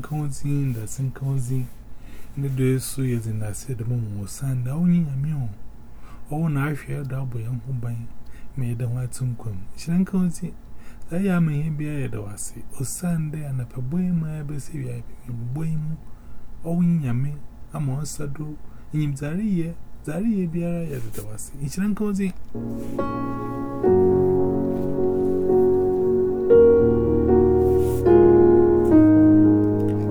nkozi ndasị nkozi ndị dị eso ya dị ndasị edemọ mụ sanda onye ya mịọ ọwụ na ahịa ya dabụ ya nhụbanye ma ya dawa atụ nkwem chere nkozi za ya ama ihe bịa ya dawasị osanda ya na pagboyi ma ya besi ya bigboyi mụ ọwụ nyame ama ọsado enyimzari ya Zari ye biara ya da tawasi. Ichina nkozi.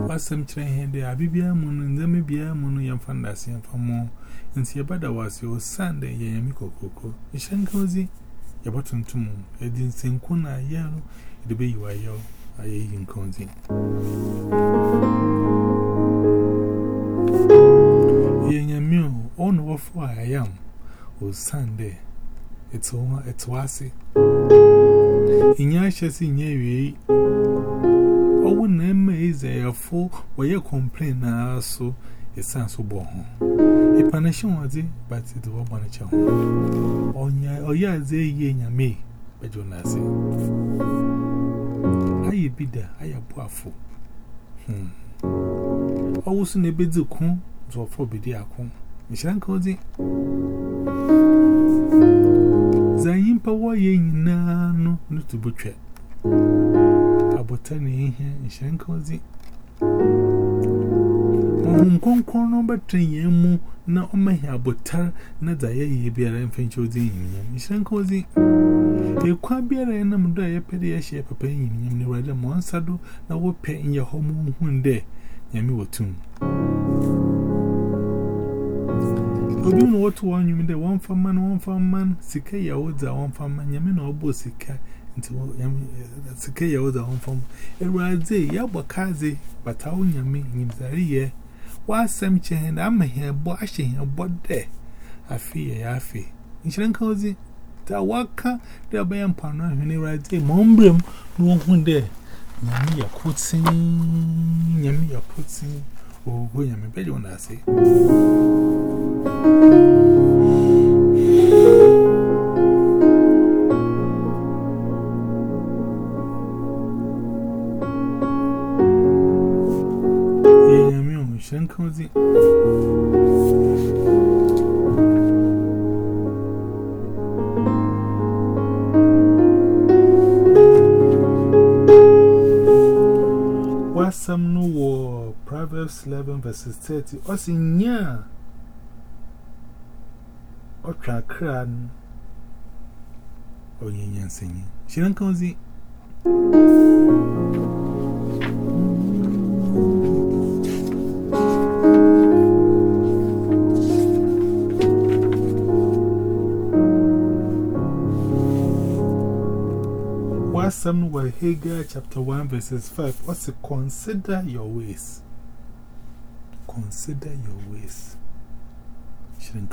Wasam chira hende abibia munu nzame bia munu ya mfandasi ya mfamo. Nsi ya bada wasi osande ya yamiko koko. Ichina nkozi. Ya batu ntumu. Edi nsenkuna yaro. Edibe yiwa yao. Ayeyi nkozi. Yenyamio. own of who I am will stand. It's one, it's wasi. In your chest, in your way, oh, when is a fool, where you complain, so it sounds so born. A punishment was it, but it was born a child. On oh, yeah, they yen ya me, but you're not saying. I be there, I am powerful. Hmm. I was in a bed to come to a forbidden. Mishran Kozi Zayimpa wa yenina no nutubutwe Abotani ihe Mishran Kozi Mkonkon no batenye mu na omahi abotar na zayaye biara mfencho zinyinya Mishran Kozi Ekwa biara yana mdo ya pede ya shia papa yinyinya Mniwada mwansado na wope nye homu hunde Nyami watumu Obi m wọtụ onye m dị wọn fa mmanụ wọn fa mmanụ sika ya ụdza wọn fa mmanụ ya na ọ bụ sika nti sika ya ụdza wọn fa mmanụ ewuradze ya gbakaze bata onye m nyimzari ya wasɛm kyɛn na ama hɛn bɔ ahyɛ hɛn bɔ dɛ afei yɛ afei nhyɛn nka ozi ta waka dɛ ɔbɛyɛ mpano ahwene ewuradze ma ɔmbrɛ mu na wɔhu dɛ nyame yɛ kotin nyame yɛ kotin ɔwɔ nyame bɛgye wɔn ase. Some new war? Proverbs 11 verses 30. Osi nya. Otra kran. Onye nyansenyi. Shiran cozy. Some were Haggai chapter 1 verses 5. What's it? Consider your ways. Consider your ways. Shouldn't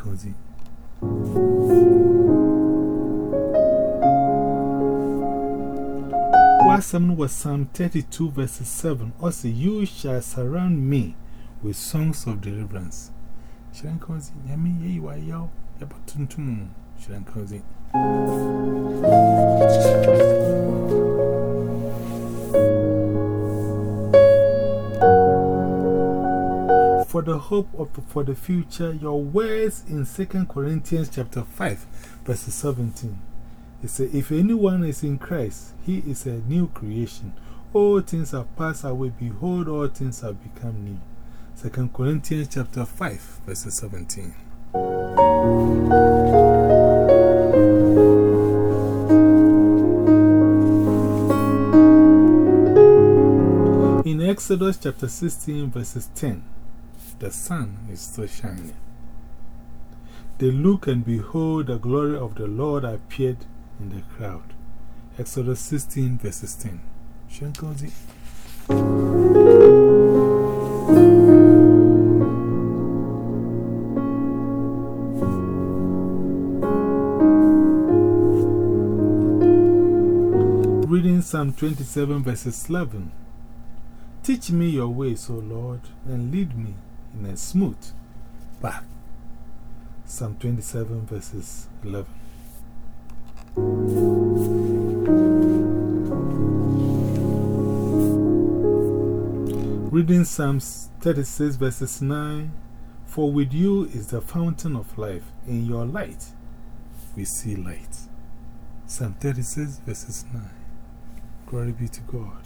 some was Psalm 32 verses 7. Also, you shall surround me with songs of deliverance. Yami, are yo. For the hope of for the future, your words in 2 Corinthians chapter 5, verse 17. It says, If anyone is in Christ, he is a new creation. All things have passed away, behold, all things have become new. 2 Corinthians chapter 5, verse 17. In Exodus chapter 16, verses 10, the sun is still shining. They look and behold, the glory of the Lord appeared in the crowd. Exodus 16, verses 10. Shankozi. Reading Psalm 27, verses 11. Teach me your ways, O Lord, and lead me in a smooth path. Psalm 27, verses 11. Reading Psalms 36, verses 9 For with you is the fountain of life, in your light we see light. Psalm 36, verses 9. Glory be to God.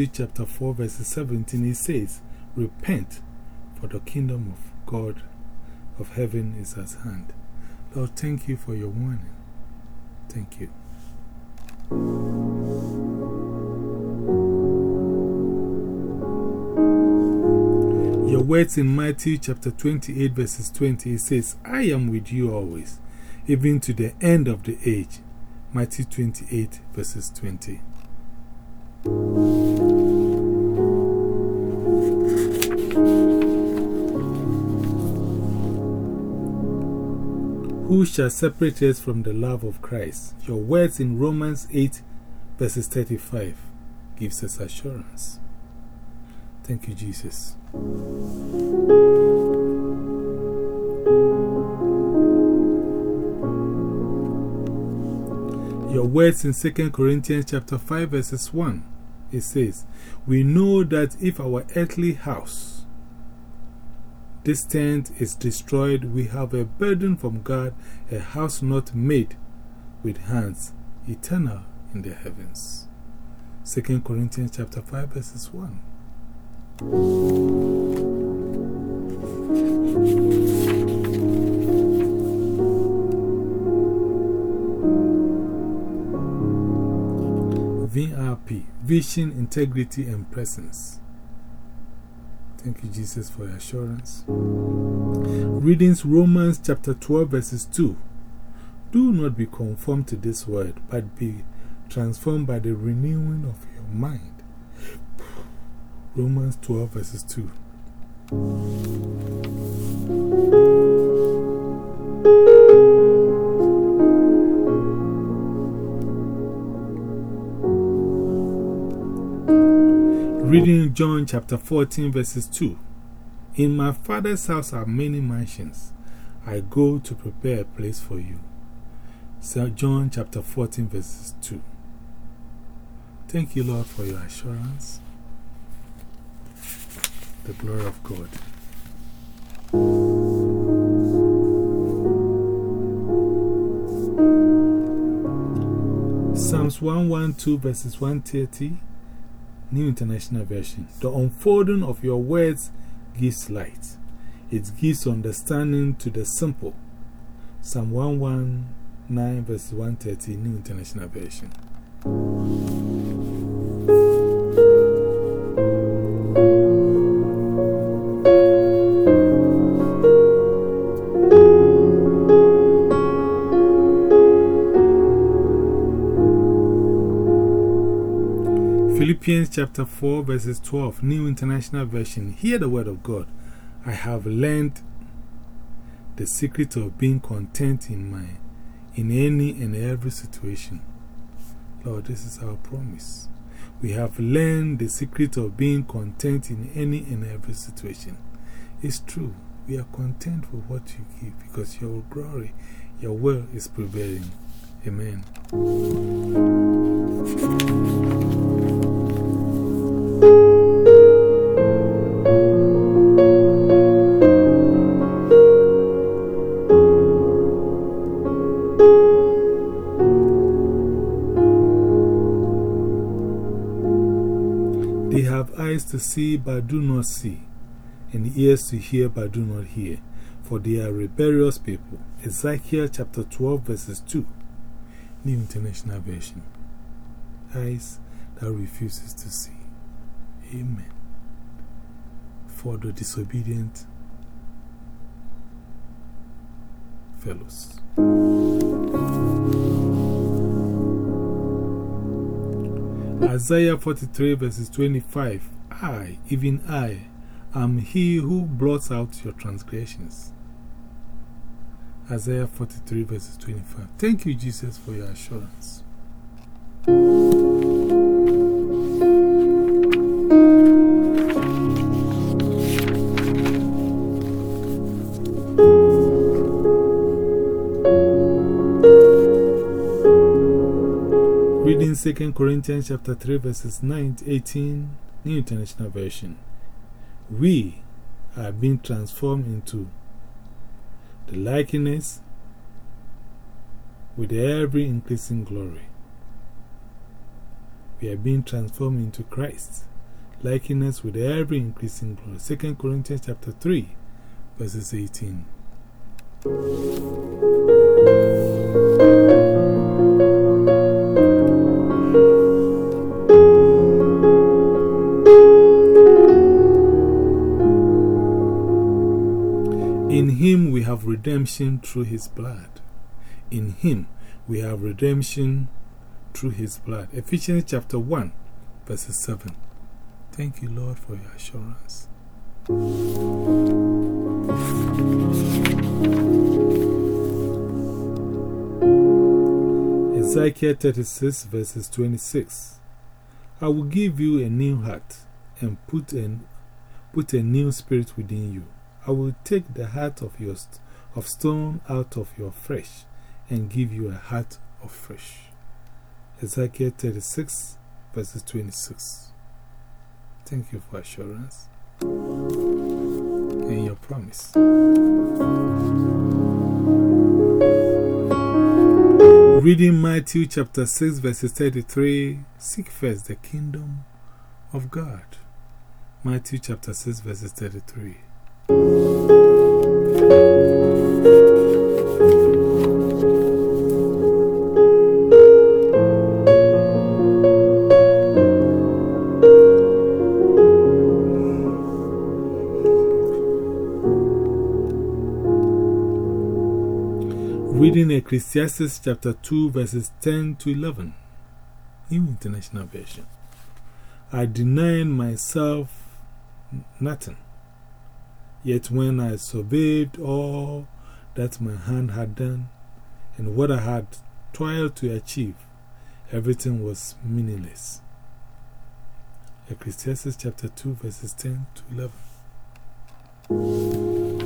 Matthew chapter 4, verse 17, it says, Repent, for the kingdom of God of heaven is at hand. Lord, thank you for your warning. Thank you. Your words in Matthew chapter 28, verses 20, it says, I am with you always, even to the end of the age. Matthew 28, verses 20. Shall separate us from the love of Christ? Your words in Romans 8, verses 35 gives us assurance. Thank you, Jesus. Your words in 2 Corinthians chapter 5, verses 1, it says, We know that if our earthly house, this tent is destroyed, we have a burden from God, a house not made with hands, eternal in the heavens. 2 Corinthians chapter 5, verses 1. VRP Vision, Integrity, and Presence. Thank you, Jesus, for your assurance. Readings Romans chapter 12, verses 2. Do not be conformed to this world, but be transformed by the renewing of your mind. Romans 12, verses 2. Reading John chapter 14, verses 2. In my Father's house are many mansions. I go to prepare a place for you. So John chapter 14, verses 2. Thank you, Lord, for your assurance. The glory of God. Psalms 112, verses 130. New International Version. The unfolding of your words gives light, it gives understanding to the simple. Psalm 119, verse 130, New International Version. Philippians chapter 4, verses 12, New International Version. Hear the word of God. I have learned the secret of being content in my, in any and every situation. Lord, this is our promise. We have learned the secret of being content in any and every situation. It's true. We are content with what you give because your glory, your will is prevailing. Amen. See but do not see, and ears to hear but do not hear, for they are rebellious people. Ezekiel chapter 12, verses 2, New International Version. Eyes that refuses to see. Amen. For the disobedient, fellows. Isaiah 43 verses 25 I, even I, am he who blots out your transgressions. Isaiah 43 verses 25. Thank you, Jesus, for your assurance. Reading 2 Corinthians chapter 3 verses 9 18, New International Version. We are being transformed into the likeness with every increasing glory. We are being transformed into Christ, likeness with every increasing glory. 2 Corinthians chapter 3, verses 18. Redemption through his blood. In him we have redemption through his blood. Ephesians chapter 1, verses 7. Thank you, Lord, for your assurance. Ezekiel 36, verses 26. I will give you a new heart and put, an, put a new spirit within you. I will take the heart of, your of stone out of your flesh and give you a heart of flesh. Ezekiel 36, verses 26. Thank you for assurance and your promise. Reading Matthew chapter 6, verses 33 Seek first the kingdom of God. Matthew chapter 6, verses 33. Ecclesiastes chapter 2, verses 10 to 11. New International Version. I denied myself nothing. Yet when I surveyed all that my hand had done and what I had toiled to achieve, everything was meaningless. Ecclesiastes chapter 2, verses 10 to 11.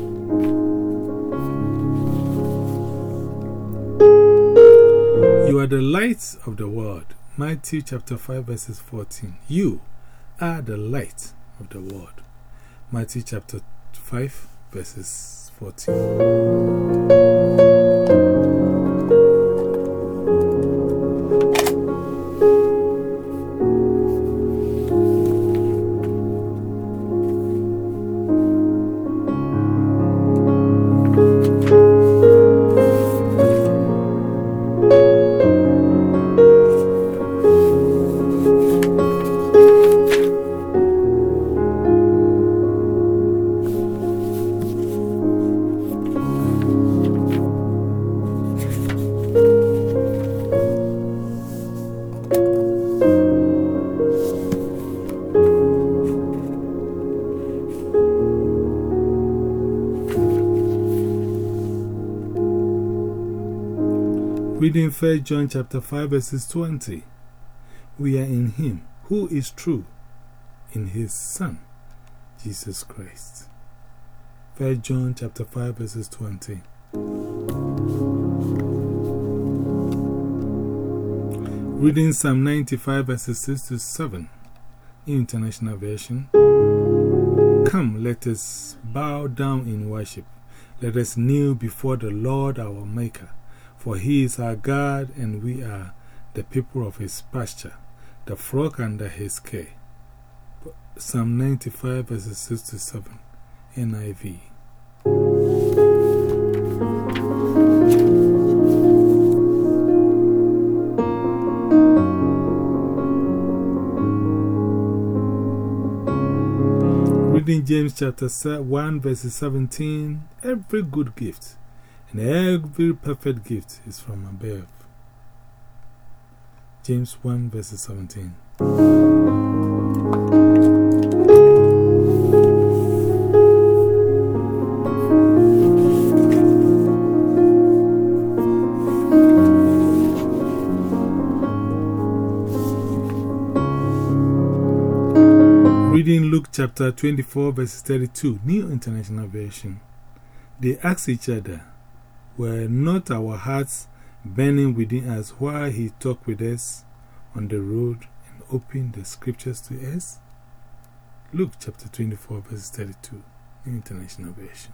You are the light of the world. Matthew chapter 5, verses 14. You are the light of the world. Matthew chapter 5, verses 14. 1 John chapter 5 verses 20. We are in Him who is true, in His Son, Jesus Christ. 1 John chapter 5 verses 20. Reading Psalm 95 verses 6 to 7, International Version. Come, let us bow down in worship. Let us kneel before the Lord our Maker. For he is our God, and we are the people of his pasture, the flock under his care. Psalm 95, verses 6 to 7, NIV. Reading James chapter 1, verses 17 Every good gift and every perfect gift is from above. James 1 verse 17. Reading Luke chapter 24, verses 32, New International Version. They asked each other, Were not our hearts burning within us while he talked with us on the road and opened the scriptures to us? Luke chapter 24, verses 32, New International Version.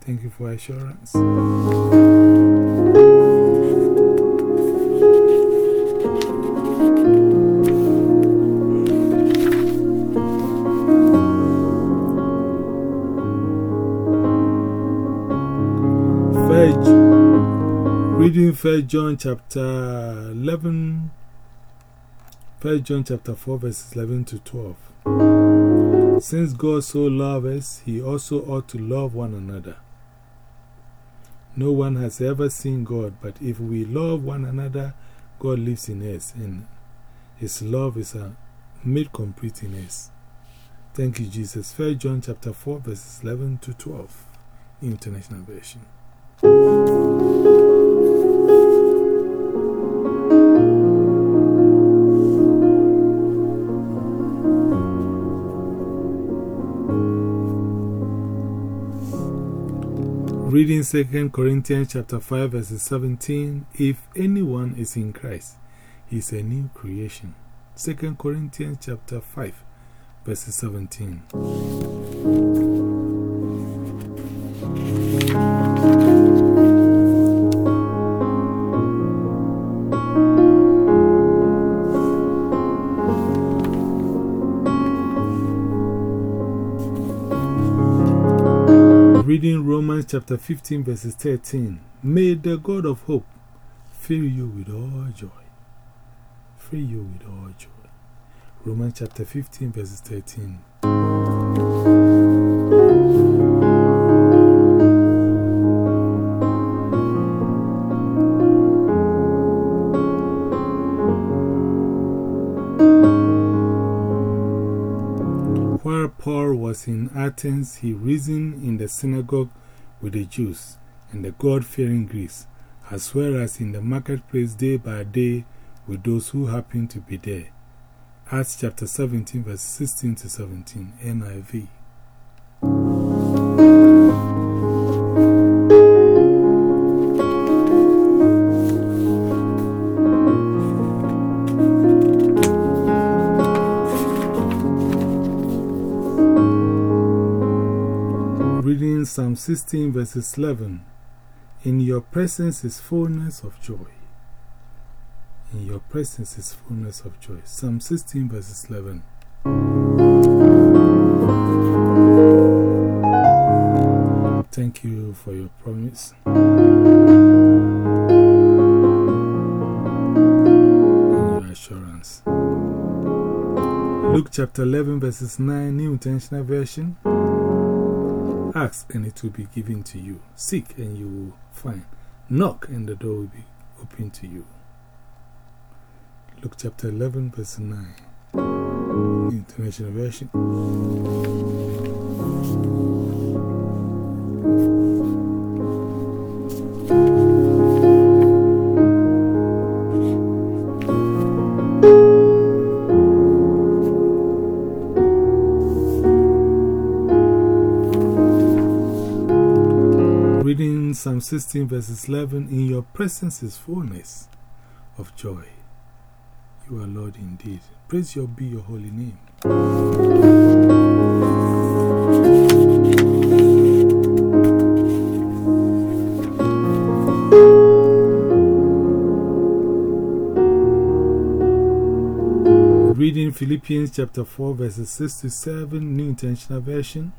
Thank you for assurance. 1 John chapter 11, 1 John chapter 4, verses 11 to 12. Since God so loved us, he also ought to love one another. No one has ever seen God, but if we love one another, God lives in us, and his love is uh, made complete in us. Thank you, Jesus. 1 John chapter 4, verses 11 to 12, International Version. Reading 2 Corinthians chapter 5 verse 17 If anyone is in Christ, he is a new creation. 2 Corinthians chapter 5 verse 17. Chapter 15, verses 13. May the God of hope fill you with all joy. Fill you with all joy. Romans chapter 15, verses 13. While Paul was in Athens, he reasoned in the synagogue with the Jews and the God fearing Greeks, as well as in the marketplace day by day with those who happened to be there. Acts chapter 17, verse 16 to 17, NIV. 16, verses 11 In your presence is fullness of joy. In your presence is fullness of joy. Psalm 16, verses 11. Thank you for your promise. Your assurance. Luke chapter 11, verses 9, New International Version. Ask and it will be given to you. Seek and you will find. Knock and the door will be open to you. Luke chapter 11, verse 9. International Version. 16, verses 11 In your presence is fullness of joy. You are Lord indeed. Praise your be your holy name. Reading Philippians chapter 4, verses 6 to 7, New International Version.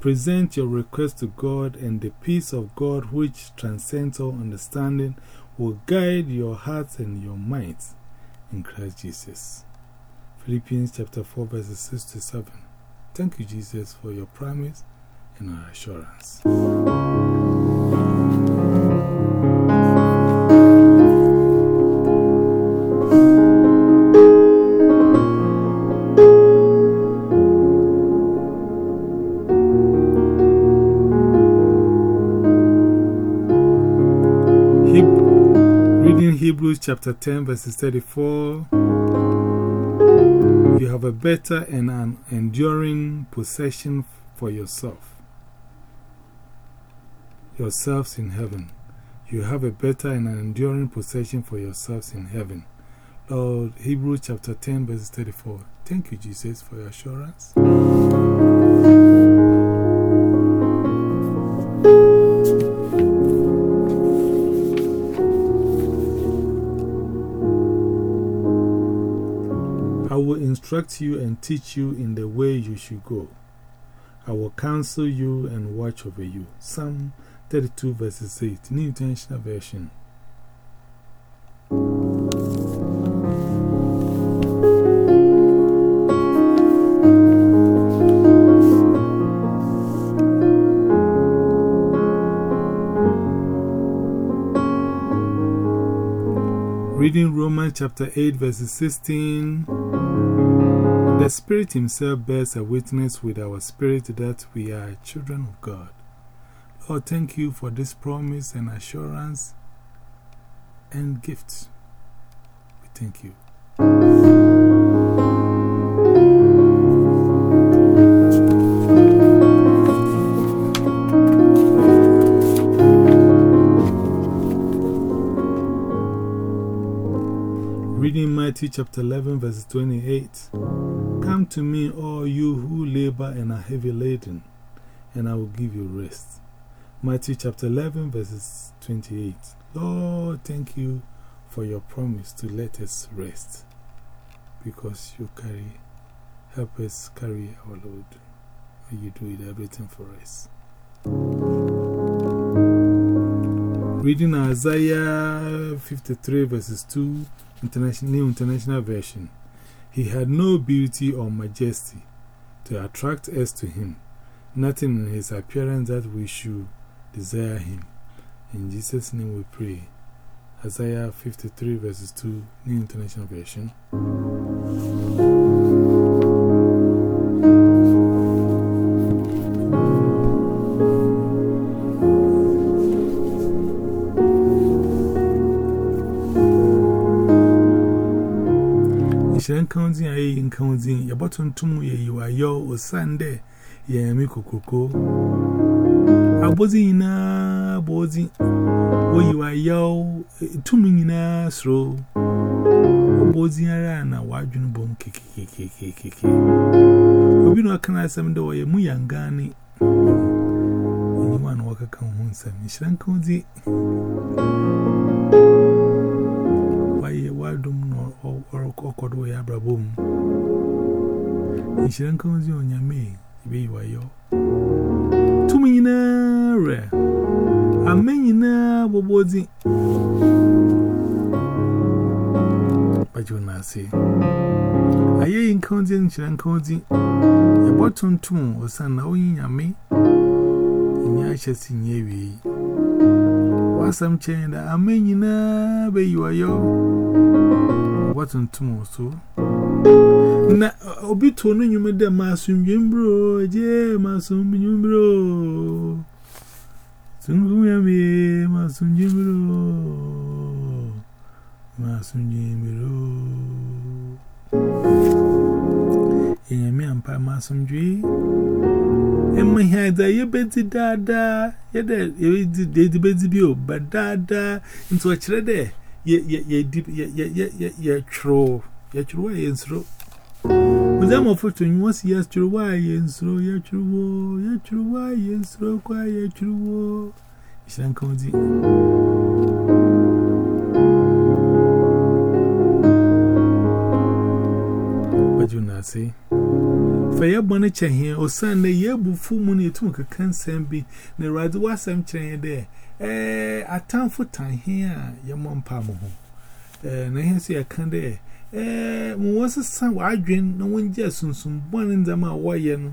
Present your request to God, and the peace of God, which transcends all understanding, will guide your hearts and your minds in Christ Jesus. Philippians chapter 4, verses 6 to 7. Thank you, Jesus, for your promise and our assurance. Chapter 10, verses 34. You have a better and an enduring possession for yourself. Yourselves in heaven. You have a better and an enduring possession for yourselves in heaven. Lord, Hebrews chapter 10, verses 34. Thank you, Jesus, for your assurance. Instruct you and teach you in the way you should go. I will counsel you and watch over you. Psalm 32, verses 8, New International Version. Reading Romans chapter 8, verses 16. The Spirit Himself bears a witness with our spirit that we are children of God. Lord, thank you for this promise and assurance and gift. We thank you. Reading Matthew chapter 11, verse 28. Come to me, all you who labor and are heavy laden, and I will give you rest. Matthew chapter 11, verses 28. Lord, thank you for your promise to let us rest, because you carry, help us carry our load. And you do it everything for us. Reading Isaiah 53, verses 2, International, New International Version. He had no beauty or majesty to attract us to him, nothing in his appearance that we should desire him. In Jesus' name we pray. Isaiah 53, verses 2, New International Version. Counting a in counting, your bottom to me, you are yo or Sunday, ye me cocoa. I was in a bozy, you are yo, two million throw. Bozy and a wide bone kiki kiki kiki. We know can I some door a muyangani. Anyone walk a come home, some counting. ọkọdụ ya abrabom nhyira nka ozi onyame ebe yi wayo tumi nyinaa rẹ ama nyinaa bọbọ di bajọ na ase ayẹyi nka ozi nhyira nka ozi ẹbọ tuntum ọsan na onye nyame. Nye ahyɛ si nye ewie wasam kyɛn dɛ ama nyinaa bɛyi wayo. what so. Na uh, obi to no nyume de masum yimbro je masum yimbro. Sungum yami masum yimbro. Masum yimbro. Yami ampa masum jwi. Emma here da ye bedi dada. Ye de ye di bedi bi o badada. Into a chere de ye ye ye deep ye ye ye ye ye chro ye chro ye nsro. Muzamo futu nyuwasi ya chro wa ye nsro ye chro wo ye chro wa ye nsro kwa ye chro wo. Ishanka mzi Wajuna see fa ya bane chahin osan ne tun ka kan san bi. Na radu wasam there Eh, atamfo tanhe a yɛmmɔ mpa mo ho. Eh, na ihe sɛ yɛka dɛ eh, mwɔ sesa w'adwen na wɔngye asunsumbɔne ndzɛm a wɔyɛ no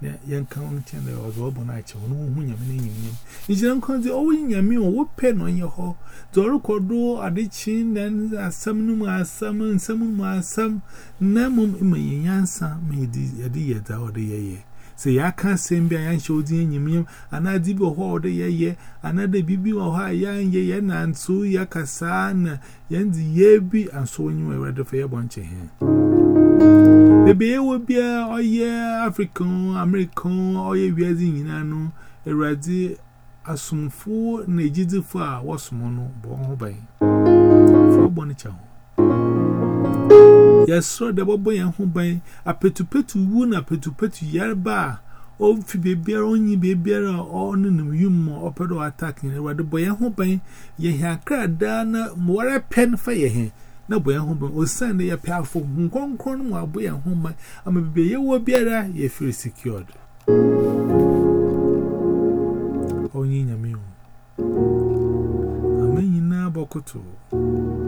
na yɛnka wo nkyɛn dɛ ɔdze wɔbɔ no akyɛ hɔ na wohu nyame no nyimnyam nhyira nka dze ɔwo nyame a wopɛ na ɔnyɛ hɔ dze ɔrekɔdo adekye then a no mu asɛm nsɛm no sum, asɛm my young son, may ma yɛde yɛ dza ɔde yɛyɛ Say, I can't send be I show the enemy, and I did a whole day, ye, another bibi or high yan ye, and so yakasan, yen the ye be, and so you were ready for your bunch of him. The bear will be a year African, American, or ye wearing in ano, a ready a wosomo no bo ho ban fo bo ne cha ho Yasro the Bobo and Humbay, a petupetu woon, a petupetu yarba, old Phoebe bear only be bearer or num human or pedo attacking, where the boy and Humbay, ye had cried down more a pen fire him. No boy and Humbay was Sunday a pair for Hong Kong Cron while boy and Humbay, I may be a war bearer, ye feel secured. Only in a meal. I mean, you know, Bokoto.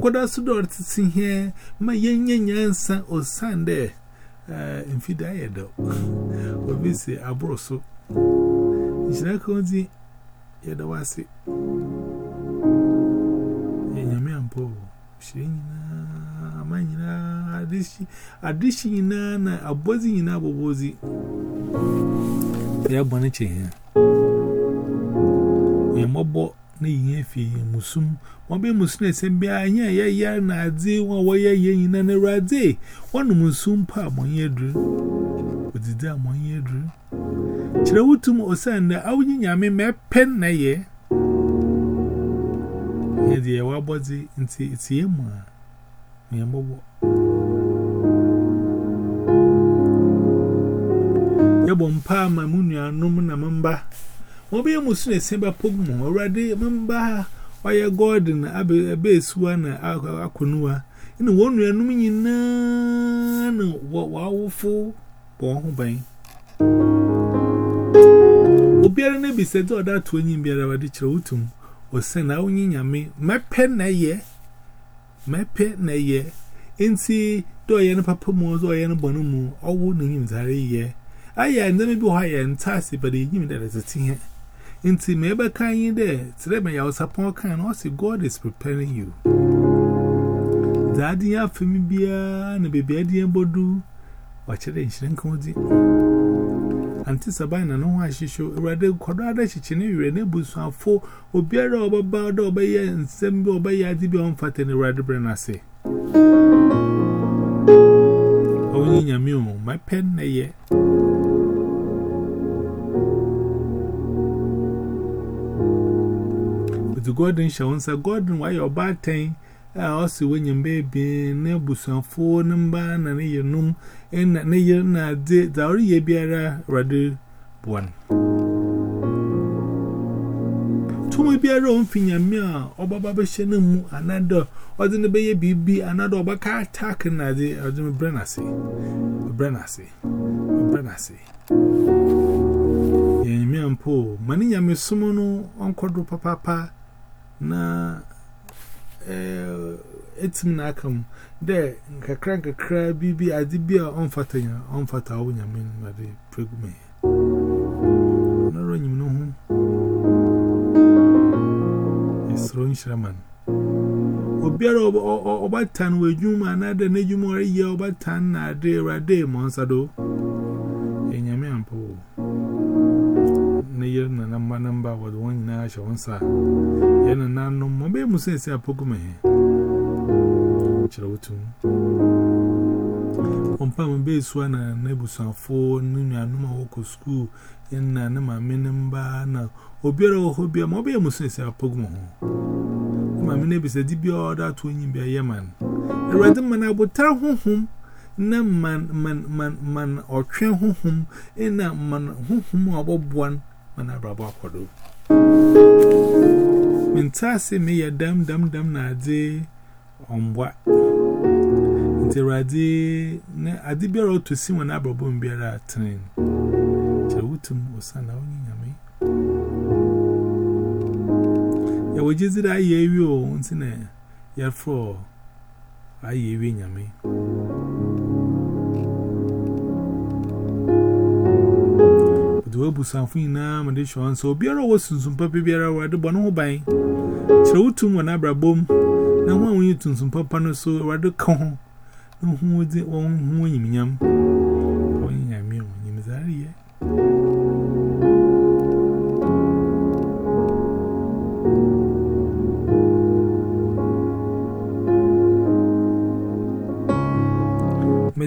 mkwada sudor tisi ihe ma yenye nyansa o sande uh, eh, mfida ya da obisi aburo so nshira ka onzi ya da wasi yenyame ampo shiri nyina ama nyina adishi adishi na abozi nyina abobozi ya bwana chenye ya mabo na ihe fi musum. Wabe ese sembe anya ya ya na adi wa waya ye na na rade wonu musum pa monye dru. Odidi amonye dru. Kire wutum osan na awunyi nyame mepe na ye ye de wa bodi nti tie mu a me mbobo yebo mpa ma munu anum na mba Obi Musin is Simba Pogmo, already member by a garden, a base one, a. Canoa, and one real meaning none what wowful born by. Obiara ne bi sɛ dɛ ɔda ato onyin biara wade kyerɛ wotum ɔsɛ na wonye nyame mɛpɛ na ɛyɛ mɛpɛ na ɛyɛ nti dɛ ɔyɛ no papa mu dɛ ɔyɛ no bɔne mu ɔwo ne nyimsare yɛ ayɛ ndɛma bi wɔ hɔ ayɛ ntaase bɛde ɛnyim dɛ ɛdetete Inti mebe kanyi de, tireme ya usapon kan, osi God is preparing you. Zadi ya femi biya, na bebe adi ya bodu, wachere nshiren kodi. Anti sabai na nwa ashisho, urade kodo ada shichine yure ne busu afo, obiara obaba oda obaya nsembe obaya adibi omfate ni urade brenase. Onyi nyami o, my pen na ye. the Gordon Shawn said, Gordon, why your bad thing? I also when you baby, nebus and four number, and a year noom, and a year na de, the Oria Radu one. To my beer own finger meal, or Baba Shanum, another, or the Nebay BB, another, Baka attacking at the Adam Brennasy. Brennasy. Brennasy. Yamian Poe, Mania Missumono, Uncle Papa. na eh, etim na aka m. Dee nkakra nkakra bibi adị bia ọmfata ya ọmfata ọwụ ya mmiri nwere pregume ya n'ọrụ onye m n'ihu esoro nshiraman obiara ọgbatan wee juma na ada na ejuma ọrụ ihe ọgbatan na adị rade ma number number with one in Ash on Sir. Yen and Nan, no, my baby says a Pokemon. Chowton. On Pam Base one and Nebusan four, Nuna, no more school, and Nanama Minimba, now Obero Hobia, my baby says a Pokemon. My neighbor said, Dibby order to win by Yemen. A rather man, I would tell whom I. mana brabo akwado mentase me ya dam dam dam na ade ombwa ntira ade na ade to si wana abrabo biara atren chawutum osana onyi nyame. Ya wojizira ayewi o ntina ya fro ayewi nyame. wo bu nyinaa ma de hyɛ wɔn obiara wɔ sunsun papa biara awurade bɔ ne ho ban kyerɛ wo tum wɔ n'abrabɔ na ho a wɔnyi tuntum papa no so awurade ka ho na ho wɔn ho nyimnyam.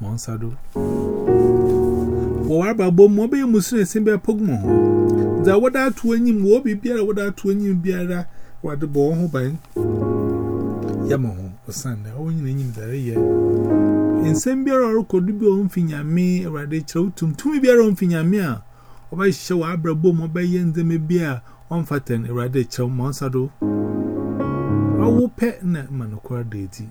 Monsado. Well, about Bob Moby Musin and Simba Pogmo. That what that when you will be beer, what that when you beer, what the ball who bang Yamaho or Sunday, owing in him that. In Sambia or could be on Finya me, a day chotum, to me beer on Finya mea, or by show Abra Bob and the me on fatten, a day chow Monsado. ọ wụ pẹ na ma nọkwara da eti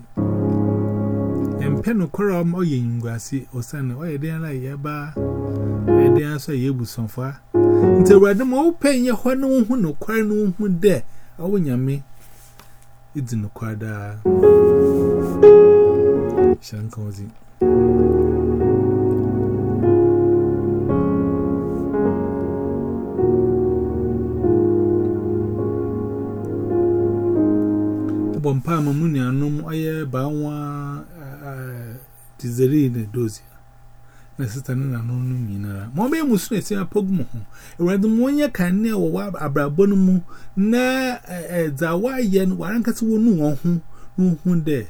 mpẹ nọkwara ọm ọ yẹ ngwasị ọsan ọ yẹ dịnra ya ba ọ yẹ dịnra sọ ya ebusọmfa nti awurade ma ọ wụ pẹ nye hwa na ohun nọkwara na ohun dẹ ọ wụ nyame ịdị nọkwara daa. Hyɛ nka ọdị Bompa mamuni anum aye ba nwa dizeri ne dozi na ne na no nyinara mo be musu na sia pogmu ho. Ewrade mo nya kan ne wo abrabo no mu na za wa ye no waran kase wo nu won ho. No hu de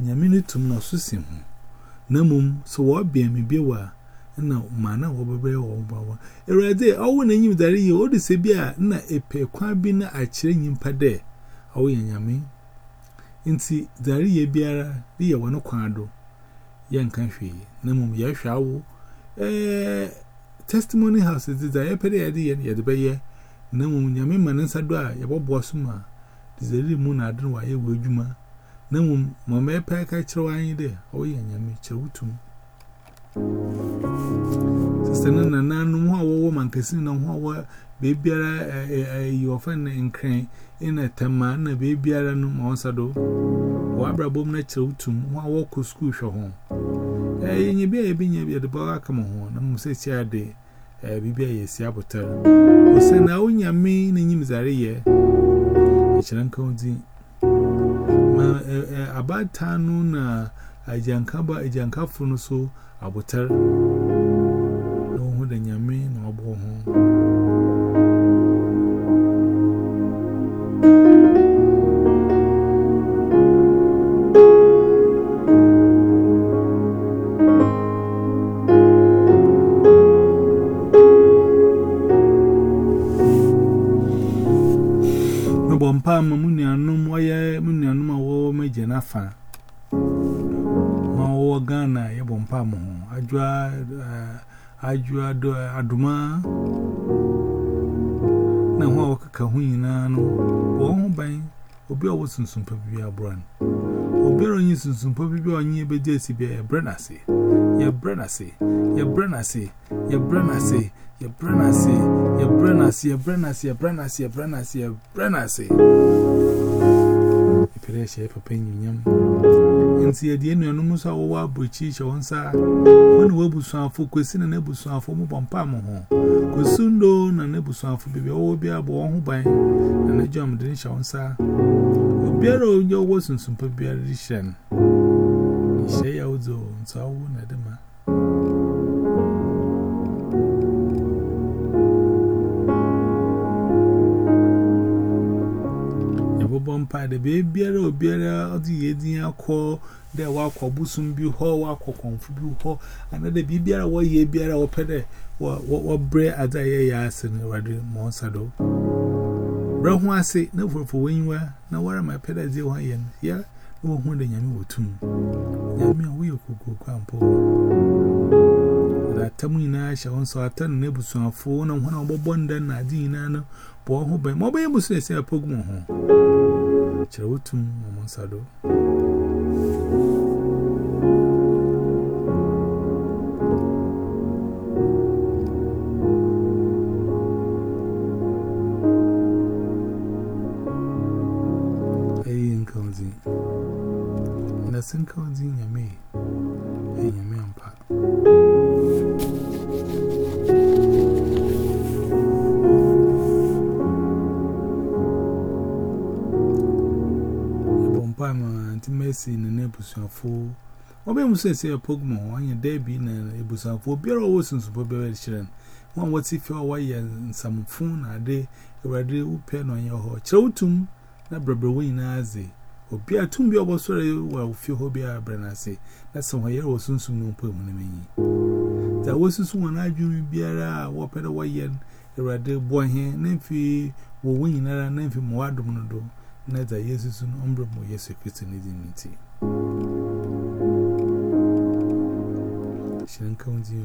nyame ne tum na so si ho. Na mum so wo bia me bi wa na mana wo bebe wo. Bawa ewrade awu na nyim dare ye o de se bia na epe kwa bi na akire nyimpa de awu nyame Inti, dari ye biara, di ye wano kwado. Yan kan shwe, namum ye shawo. Eh, testimony house, de is a ye pere yadi yen yadi be ye. Namum nyame manensa dwa, ye bo bwasuma. Dizeri moon adun wa ye wejuma. Namum, mama ye pere kai chiro wa yin de, o ye nyame, chiro utum. Sister nana, nanum wa wo man kesin na wa wa, bebiara, eh, eh, eh, you offend in crane. in a tema na baby are no monsado. Wabra bom na chiltum, one walk to school show home. Eh, ye be a binny at the bar come home, and Musa Chia day, a baby a siabotel. O send out your main and yims are e, Chan County. About town, a jankaba, a jankafunuso, abotel. ajụ adụma na nwa ọkụka nwunye n'anụ bụ ọhụ banye obi ọwụ sunsumpa bibia bran obere onye sunsumpa bibia onye ebe dị esi bịa ya brenasị ya brenasị ya brenasị ya brenasị ya brenasị ya brenasị ya brenasị ya brenasị ya brenasị ya brenasị Peresha, Papa, and Yam. And see, at the end, no more saw what British or Onsa. One Wabusan for Quessin and Nebusan for Mubon Pamo. Cosundo and Nebusan for Baby, all be a born by and a jam dinish Onsa. Obiero, your wasn't some papier bumper, the baby, or beer, or the Edinia call, there walk or bosom be ho, walk or confu ho, another be beer, or ye beer, or pede, or bread as I ask in the radio monsado. Brown, I say, no for when you were, no where my pede, the one yen, yeah, no one holding a new tomb. Yammy, we could go grandpa. atamu ina asha onso atanu na ebusu afo na hwana obobonda na adi ina no bo ho ben mo ben ebusu ese apogmu ho church, Rutum, Monsa do. na busuafo. Obe musa se a pogmo on ye debi na busuafo biro wosin su bobe wel chiren. Wan wati fi wa ye nsamfo na ade ewrade upe no ye ho. Chewtum na brebre wi na aze. Obi atum bi obosore wa ofi ho bi abre na se. Na se ho ye wosin su no pemu na menyi. Da wosin su wan adwun biara wo pere wa ye ewrade bo he na mfi wo wi na na mfi mo adum no do. Na da yesu su no ombre mo yesu kristo ni di nti. Shan County,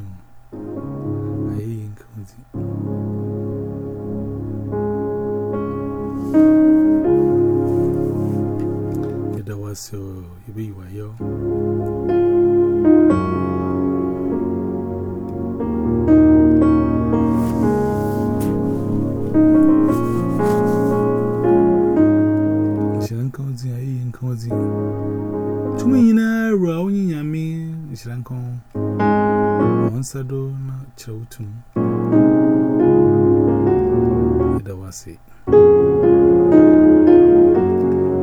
was so you be where you. Chilton. That was it.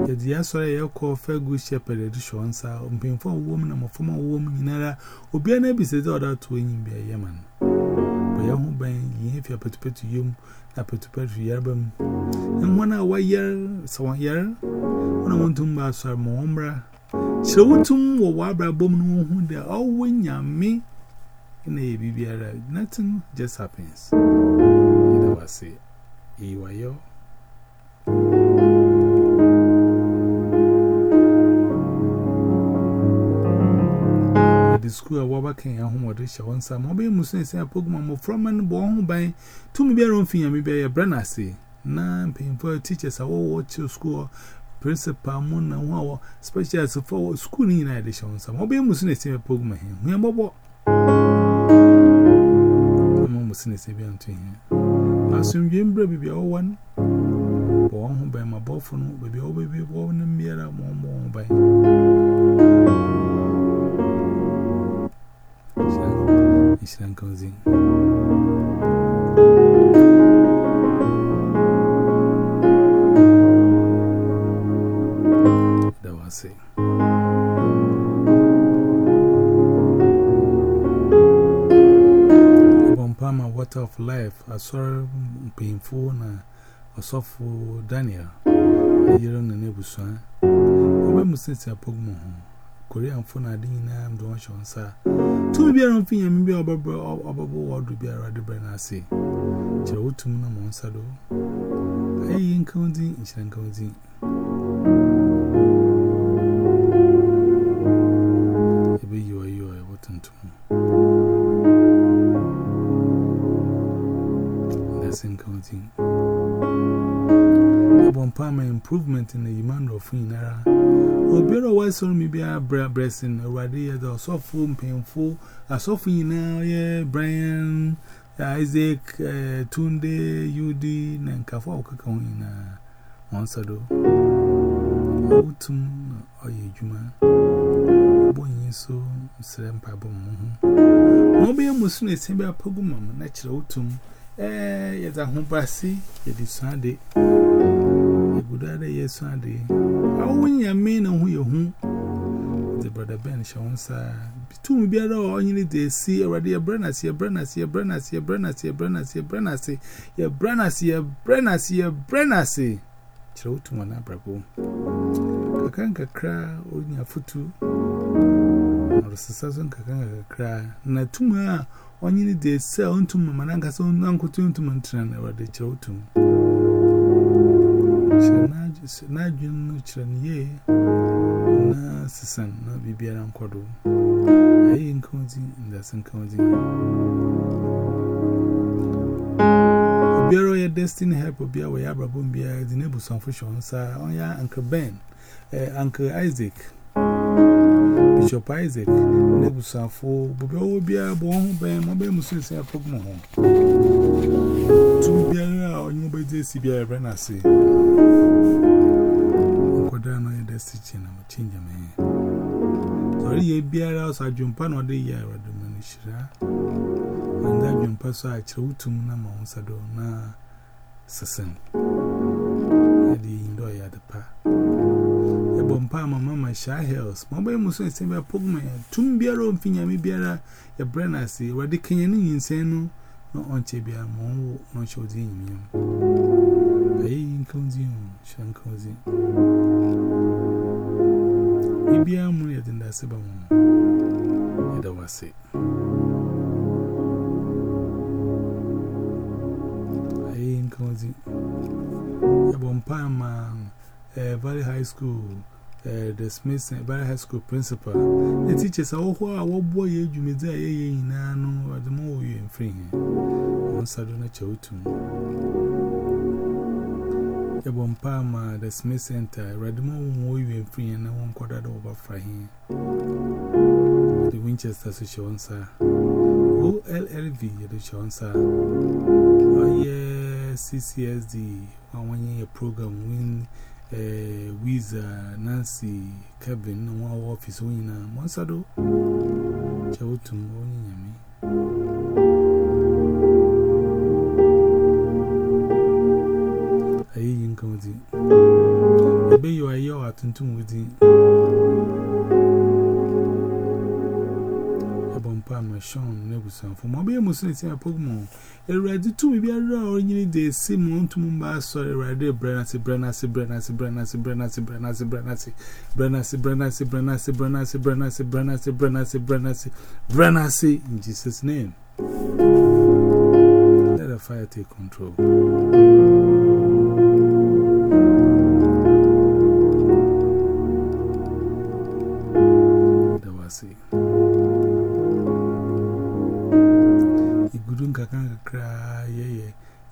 The answer I call Fergus Shepherd Edition, sir, on being for a woman, I'm a former woman in era, or be an episode order to win by Yemen. By your home bang, you have your petipet to you, a petipet to Yerbum. And one hour year, so one year, when I want to master. So, what to me, what Wabra Bum, who they all win, yam me. In a BBR, nothing just happens. Know, I say, you are yo. the school of Wabakan, a home with Risha on some mobile Muslims and Pokemon from and born by two me bear on finger, maybe a brand. I say, nine painful teachers are all watch your school. Principal Moon and Wow, special for school in addition. Some mobile Muslims and Pokemon. We are Bobo. Muslims say, Bian to him. I assume Jim Baby, all one. Born home by my boyfriend, baby, baby, born in Mira, more, more by. Islam cozy. That was it. Farmer Water of Life, a sorry painful na a softful Daniel. You're on the Nebusan. When Musin's a Pogmo, Korean phone, I didn't know I'm doing Sean, sir. To be around me, maybe a barber or a barber or to be a rather brand, I say. Cherotum no Monsado. I ain't counting, it's not counting. something. Obon Palmer improvement in the human of Inara. Obero was on me be a blessing, a radia, the softful, painful, a softful, you know, yeah, Brian, Isaac, uh, Tunde, Yudi, Nankafo, Kakawina, Monsado. Autumn or Yajuma. So, Srem Pabum. No be a Musun pogum, natural autumn. Eh, I'm home, home brassy, it is Sunday. Good day, yes, Sunday. How when you mean and who you whom the brother Ben Shawns are between me, all you need to see already a brennas, your brennas, your brennas, your brennas, your brennas, your brennas, your brennas, your brennas, your brennas. Chilton one abrabo. Kakanka cry, only a footu. Or the Sasson Kakanka cry. Natuma, onye ni de se untu mama na nkasa unankutu untu mantana na wade kire utum shanaji shanaji no kire ye na sisan na bibiara nkodo ayi nkonzi nda san konzi obiara ya destiny help obiara ya abrabo mbia di nebu sanfo shonsa onya uncle ben eh, uncle isaac. Bishop Isaac, Nebusafo, Bubia, Bon, Ben, Mobe Musus, and Pogmo. Two Bia, or you be this, Bia Renasi. Kodana, the stitching, I'm a a man. Sorry, ye beer house, I jump on the year at the Manishra. And that jump as I threw to Namonsado, na Sassan. Eddie, enjoy at the park. kwa mama Masha Hills. Mobile Musa is in a pogman, Tumbiaro, Finyami Biara, a Brenasi, Radicanyan Insano, no Onchebia, Mongo, no Chodin. Hey, Consume, Shankosi. Ibia Muria than that Sebamon. Yet I was it. Hey, Consume. Yabon Pama, a very high school the Smith Valley High School principal. The teachers are all are what boy you may say, ye, nano, at the more you in free. One Sadona Chotum. Yabon Palma, the Smith Center, Radmo, more in free, and one quarter over Frahin. The Winchester sir. OLLV, the Shonsa. Oh, yeah. CCSD, one year program win eh, Wiza, eh, Nancy, Kevin, one office winner, Monsado, Chowtum, Onyami. Aye, Yinko, Ebe you are your attention within. Bama Sean Nebusan for Mobile Musin is a Pokemon. A ready to be a real day, Simon to Mumba, sorry, Rade, Brenassi, Brenassi, Brenassi, Brenassi, Brenassi, Brenassi, Brenassi, Brenassi, Brenassi, Brenassi, Brenassi, Brenassi, Brenassi, Brenassi, Brenassi, Brenassi, in Jesus' name. Let the fire take control.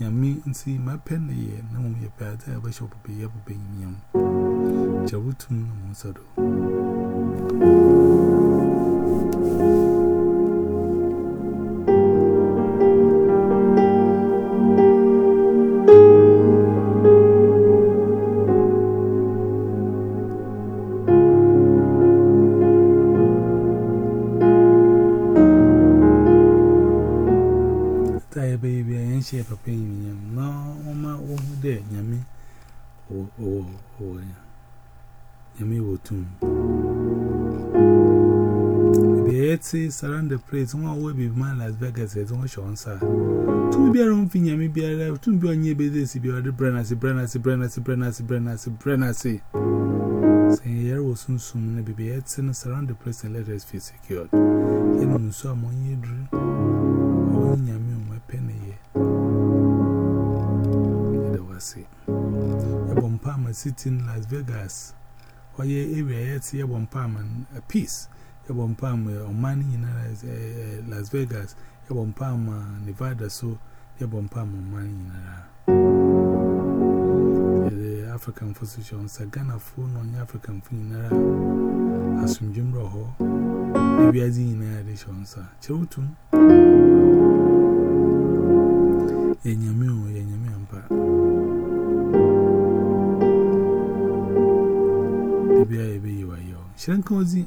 やみんしまペンでやなもやペアであばしょぷぺやぷぺんやん。ちゃうとんのもさど。o o o ya yami wotum be yeti surround the place one way be man Las Vegas e don show answer tun bi on fi yami bi ara tun bi onye be dey si bi odi branasi branasi branasi branasi branasi branasi say here was soon soon na be yeti surround the place and let us feel secured yemi nso amonye dru Palma City in Las Vegas. Or ye area yet, ye one palm and a piece. Ye one palm or money in eh, eh, Las Vegas. Ye one palm Nevada, so ye one palm or money in the African position. Sagana phone on African phone in Asum Jim Roho. Maybe I see in addition, sir. Chilton. Yanyamio, Yanyamio. Shrankozi.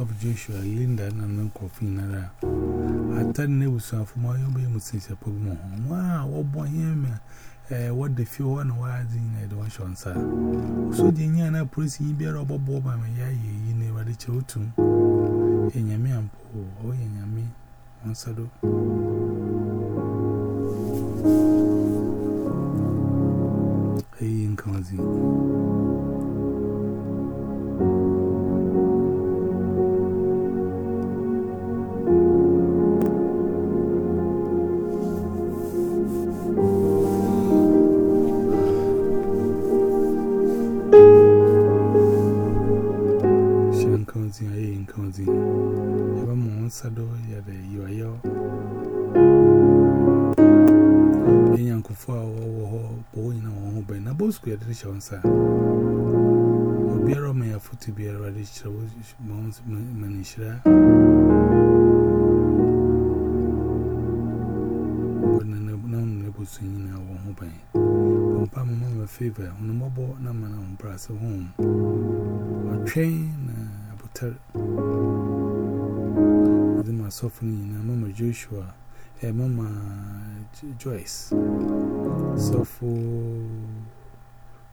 of Joshua, Linda, and Uncle Finara. I turned news off my own business upon one. Wow, what. eh, what the fuel and what I didn't eh, know. So, the Indiana police in Bear Bob Bob and Yay, you never the children. In Yami and Poe, oh, in Yami, on Sado. Hey, in Kanzi. Christian, sir. Obiara may afford to be a radish, Mons Manishra. But no neighbor singing our home by. Papa, my favor, on a mobile number on brass home. A train, a butter. With my softening, and Mama Joshua, and Mama Joyce. So for.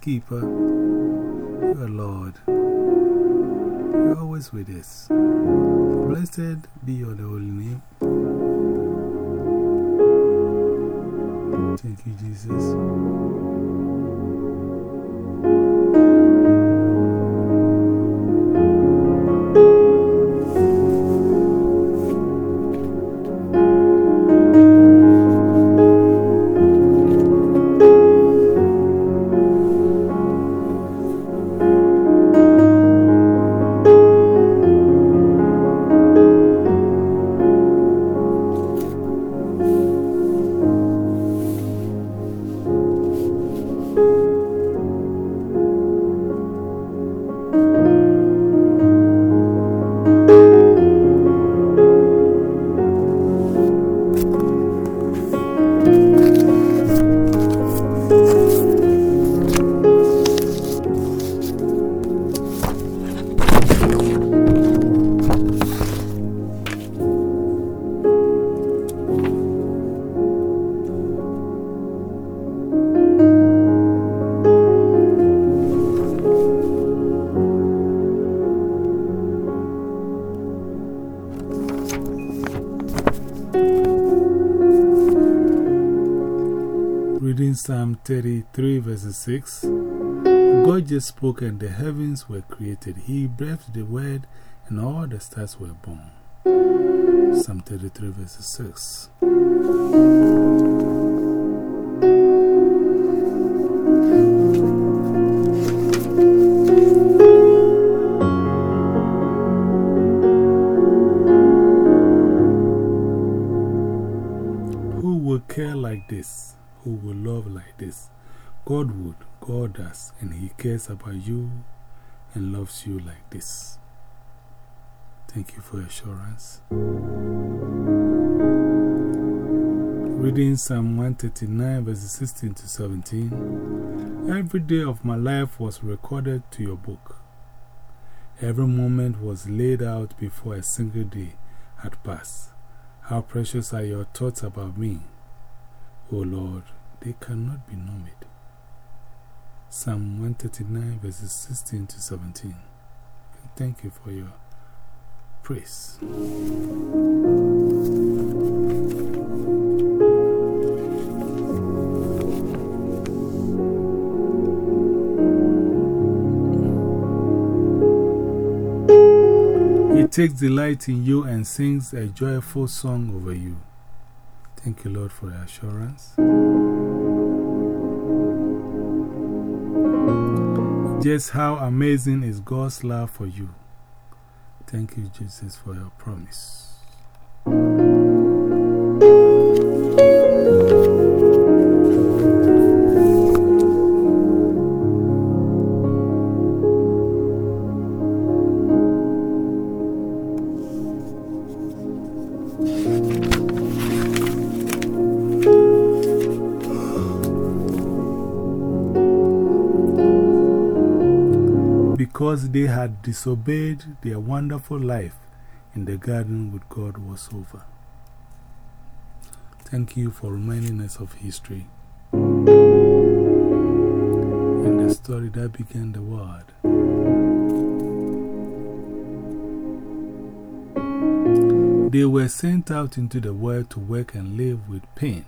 saddle. 33 verses 6 God just spoke and the heavens were created. He breathed the word and all the stars were born. Psalm 33 verses 6 does, and He cares about you and loves you like this. Thank you for assurance. Reading Psalm 139, verses 16 to 17. Every day of my life was recorded to your book. Every moment was laid out before a single day had passed. How precious are your thoughts about me, O Lord, they cannot be numbered. Psalm 139, verses 16 to 17. Thank you for your praise. He takes delight in you and sings a joyful song over you. Thank you, Lord, for your assurance. Just how amazing is God's love for you. Thank you, Jesus, for your promise. Disobeyed their wonderful life in the garden with God was over. Thank you for reminding us of history and the story that began the world. They were sent out into the world to work and live with pain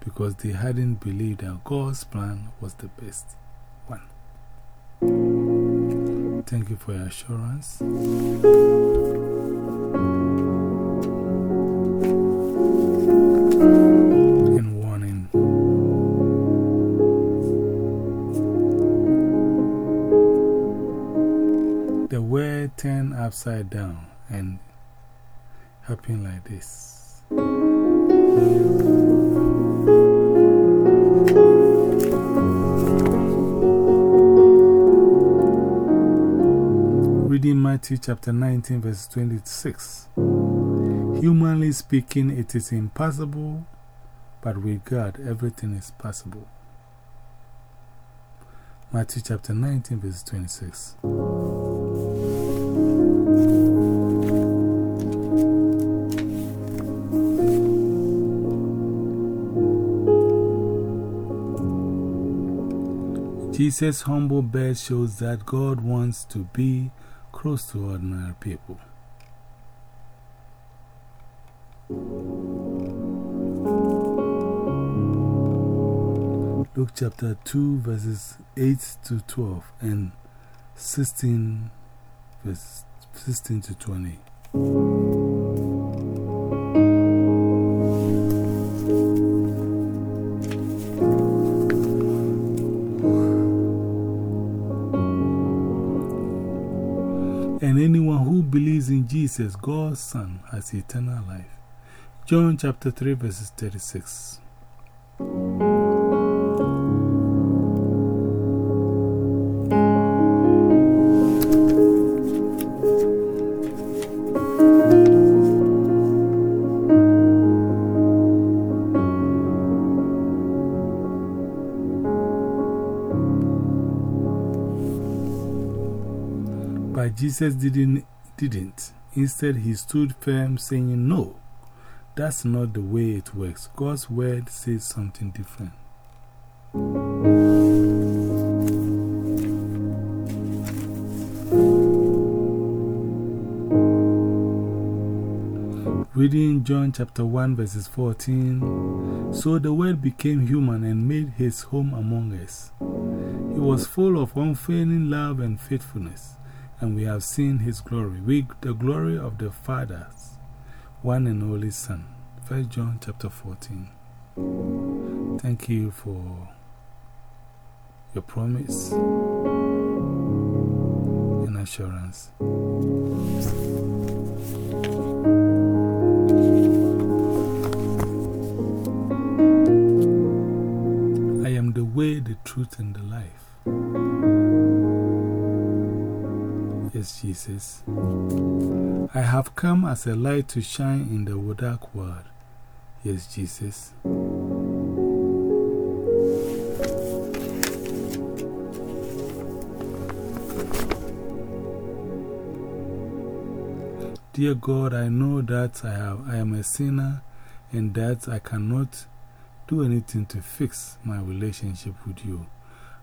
because they hadn't believed that God's plan was the best Thank you for your assurance. And warning. The word turned upside down and happened like this. Matthew chapter 19, verse 26. Humanly speaking, it is impossible, but with God, everything is possible. Matthew chapter 19, verse 26. Jesus' humble birth shows that God wants to be close to ordinary uh, people. Luke chapter 2, verses 8 to 12, and 16, verse 16 to 20. Jesus, God's Son, has eternal life. John chapter 3, verses 36. But Jesus didn't, didn't. Instead, he stood firm, saying, No, that's not the way it works. God's word says something different. Reading John chapter 1, verses 14. So the Word became human and made his home among us. He was full of unfailing love and faithfulness and we have seen his glory, we, the glory of the Father's one and only Son. 1 John chapter 14. Thank you for your promise and assurance. I am the way, the truth, and the life. Yes, Jesus. I have come as a light to shine in the dark world. Yes, Jesus. Dear God, I know that I, have, I am a sinner and that I cannot do anything to fix my relationship with you.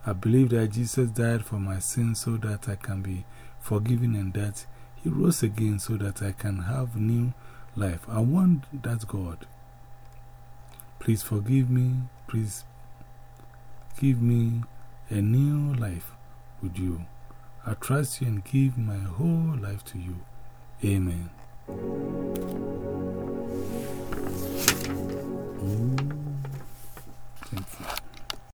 I believe that Jesus died for my sins so that I can be forgiven and that He rose again so that I can have new life. I want that God. Please forgive me. Please give me a new life with you. I trust you and give my whole life to you. Amen. Mm.